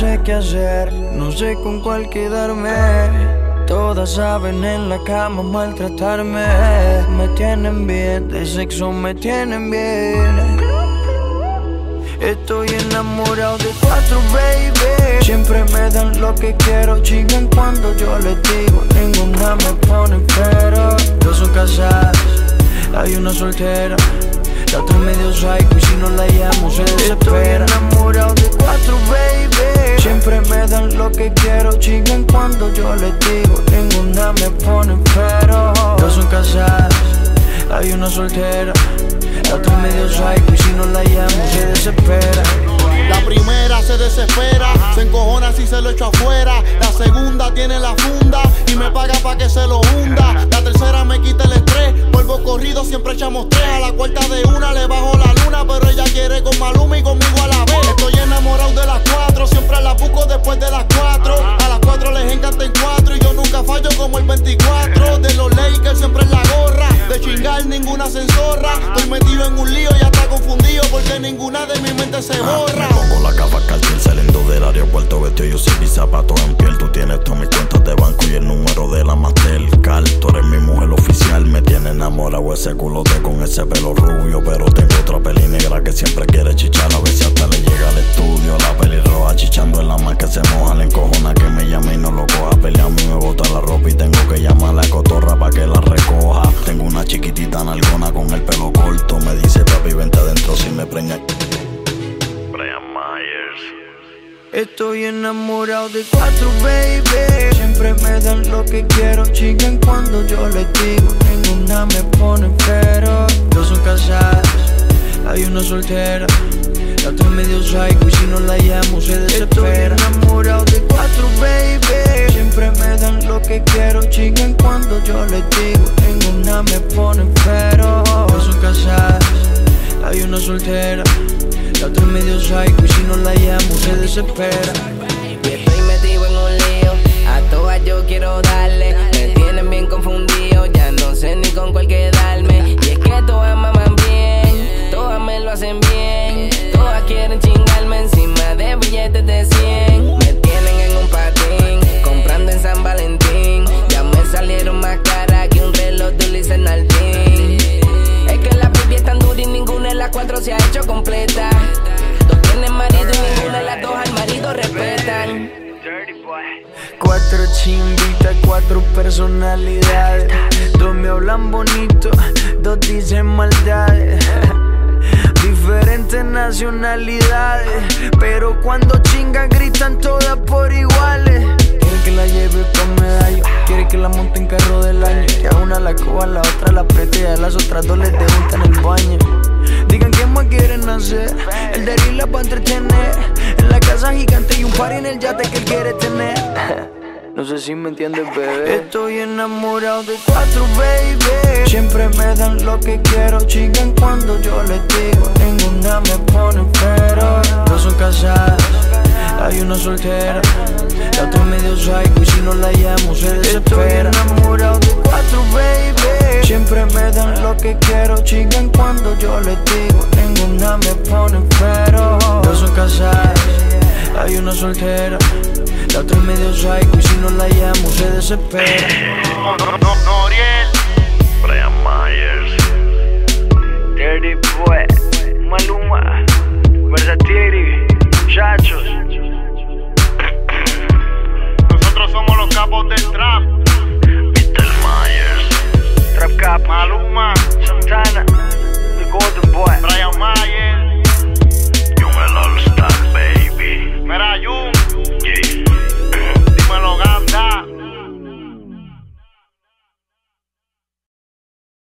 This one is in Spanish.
sé qué hacer, no sé con cuál quedarme. Todas saben en la cama maltratarme. Me tienen bien, de sexo me tienen bien. Estoy enamorado de cuatro, baby. Siempre me dan lo que quiero, chingan cuando yo les digo. Ninguna me pone pero. Dos son casadas, hay una soltera. La otra medio psycho y si no la llamo se desespera yo les digo Ninguna me pone pero Dos son casadas, hay una soltera La otra medio psycho y si no la llamo se desespera la primera se desespera, se encojona si se lo echo afuera. La segunda tiene la funda y me paga pa' que se lo hunda. La tercera me quita el estrés, vuelvo corrido, siempre echamos tres. A la cuarta de una le bajo la luna, pero ella quiere con Maluma y conmigo a la vez. Estoy enamorado de las cuatro, siempre la busco después de las cuatro. A las cuatro zapatos en piel Tú tienes todas mis cuentas de banco y el número de la Mastercard. Tú eres mi mujer oficial Me tiene enamorado ese culote con ese pelo rubio Pero tengo otra peli negra que siempre quiere chichar. A ver si hasta le llega al estudio La peli roja chichando en la más que se moja La encojona que me llame y no lo coja. Pelea a mí me bota la ropa y tengo que llamar a la cotorra pa' que la recoja. Tengo una chiquitita nalgona con el Estoy enamorado de cuatro, baby. Siempre me dan lo que quiero. Chican cuando yo les digo. Ninguna me pone pero. Dos son casadas, hay una soltera. La otra medio psycho y si no la llamo se desespera. Estoy enamorado de cuatro, baby. Siempre me dan lo que quiero. Chican cuando yo les digo. Medio psycho y si no la llamo se desespera. Y estoy metido en un lío, a todas yo quiero darle. Me tienen bien confundido, ya no sé ni con cuál quedarme. Y es que todas maman bien, todas me lo hacen bien. Todas quieren chingarme encima de billetes de 100. Cuatro chimbitas, cuatro personalidades. Dos me hablan bonito, dos dicen maldades. Diferentes nacionalidades, pero cuando chingan gritan todas por iguales. Quiere que la lleve con medallo, quiere que la monte en carro del año. Que a una la coja, a la otra la apriete y a las otras dos les en el baño. Digan qué más quieren hacer, el de la para entretener. En la casa gigante y un par en el yate que él quiere tener. No sé si me entiendes, bebé. Estoy enamorado de cuatro, baby. Siempre me dan lo que quiero. Chingan cuando yo les digo. Ninguna me pone pero. Dos son casadas, hay una soltera. La otra medio psycho y si no la llamo se desespera. Estoy enamorado de cuatro, baby. Siempre me dan lo que quiero. Chingan cuando yo les digo. Ninguna me pone pero. Dos son casadas, hay una soltera. La otra medio psycho y si no la llamo se desespera. No, no, no, Noriel. Brian Myers Dirty Boy,